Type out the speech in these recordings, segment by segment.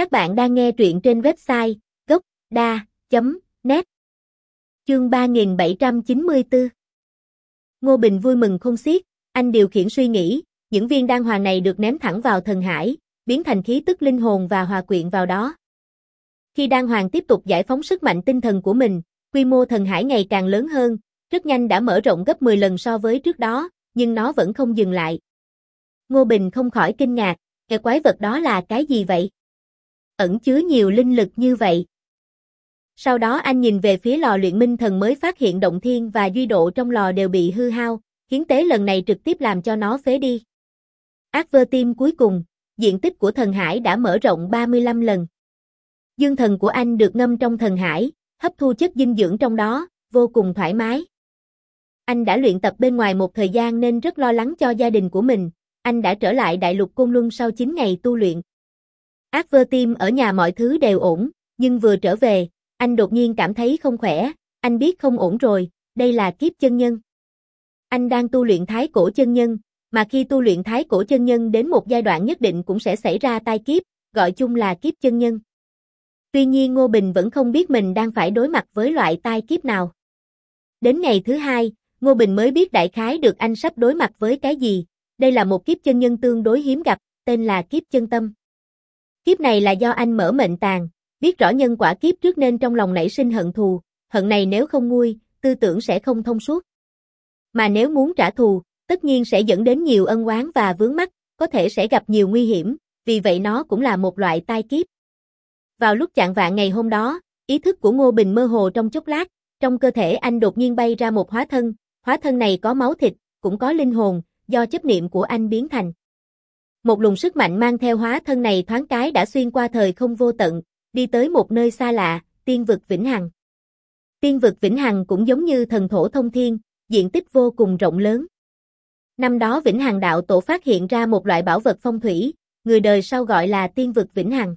Các bạn đang nghe truyện trên website gocda.net Chương 3794 Ngô Bình vui mừng không xiết, anh điều khiển suy nghĩ, những viên đan hoàng này được ném thẳng vào thần hải, biến thành khí tức linh hồn và hòa quyện vào đó. Khi đan hoàng tiếp tục giải phóng sức mạnh tinh thần của mình, quy mô thần hải ngày càng lớn hơn, rất nhanh đã mở rộng gấp 10 lần so với trước đó, nhưng nó vẫn không dừng lại. Ngô Bình không khỏi kinh ngạc, cái quái vật đó là cái gì vậy? Ẩn chứa nhiều linh lực như vậy. Sau đó anh nhìn về phía lò luyện minh thần mới phát hiện động thiên và duy độ trong lò đều bị hư hao, hiến tế lần này trực tiếp làm cho nó phế đi. Ác vơ tim cuối cùng, diện tích của thần hải đã mở rộng 35 lần. Dương thần của anh được ngâm trong thần hải, hấp thu chất dinh dưỡng trong đó, vô cùng thoải mái. Anh đã luyện tập bên ngoài một thời gian nên rất lo lắng cho gia đình của mình, anh đã trở lại đại lục Côn Luân sau 9 ngày tu luyện. Ác vơ tim ở nhà mọi thứ đều ổn, nhưng vừa trở về, anh đột nhiên cảm thấy không khỏe, anh biết không ổn rồi, đây là kiếp chân nhân. Anh đang tu luyện thái cổ chân nhân, mà khi tu luyện thái cổ chân nhân đến một giai đoạn nhất định cũng sẽ xảy ra tai kiếp, gọi chung là kiếp chân nhân. Tuy nhiên Ngô Bình vẫn không biết mình đang phải đối mặt với loại tai kiếp nào. Đến ngày thứ hai, Ngô Bình mới biết đại khái được anh sắp đối mặt với cái gì, đây là một kiếp chân nhân tương đối hiếm gặp, tên là kiếp chân tâm. Kiếp này là do anh mở mệnh tàn, biết rõ nhân quả kiếp trước nên trong lòng nảy sinh hận thù, hận này nếu không nguôi, tư tưởng sẽ không thông suốt. Mà nếu muốn trả thù, tất nhiên sẽ dẫn đến nhiều ân oán và vướng mắc, có thể sẽ gặp nhiều nguy hiểm, vì vậy nó cũng là một loại tai kiếp. Vào lúc chạng vạn ngày hôm đó, ý thức của Ngô Bình mơ hồ trong chốc lát, trong cơ thể anh đột nhiên bay ra một hóa thân, hóa thân này có máu thịt, cũng có linh hồn, do chấp niệm của anh biến thành. Một luồng sức mạnh mang theo hóa thân này thoáng cái đã xuyên qua thời không vô tận, đi tới một nơi xa lạ, tiên vực Vĩnh Hằng. Tiên vực Vĩnh Hằng cũng giống như thần thổ thông thiên, diện tích vô cùng rộng lớn. Năm đó Vĩnh Hằng đạo tổ phát hiện ra một loại bảo vật phong thủy, người đời sau gọi là tiên vực Vĩnh Hằng.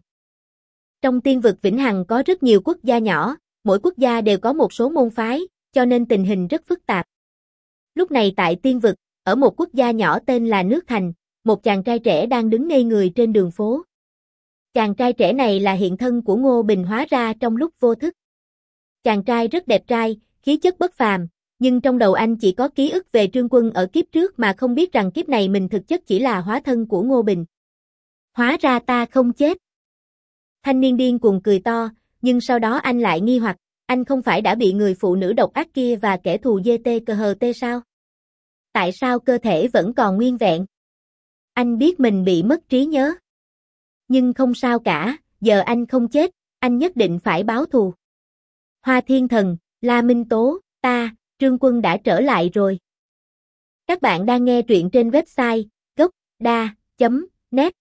Trong tiên vực Vĩnh Hằng có rất nhiều quốc gia nhỏ, mỗi quốc gia đều có một số môn phái, cho nên tình hình rất phức tạp. Lúc này tại tiên vực, ở một quốc gia nhỏ tên là Nước Thành, một chàng trai trẻ đang đứng ngây người trên đường phố. Chàng trai trẻ này là hiện thân của Ngô Bình hóa ra trong lúc vô thức. Chàng trai rất đẹp trai, khí chất bất phàm, nhưng trong đầu anh chỉ có ký ức về Trương Quân ở kiếp trước mà không biết rằng kiếp này mình thực chất chỉ là hóa thân của Ngô Bình. Hóa ra ta không chết. Thanh niên điên cuồng cười to, nhưng sau đó anh lại nghi hoặc, anh không phải đã bị người phụ nữ độc ác kia và kẻ thù dê tê cơ hờ tê sao? Tại sao cơ thể vẫn còn nguyên vẹn? Anh biết mình bị mất trí nhớ. Nhưng không sao cả, giờ anh không chết, anh nhất định phải báo thù. Hoa Thiên Thần, La Minh Tố, ta, Trương Quân đã trở lại rồi. Các bạn đang nghe truyện trên website gocda.net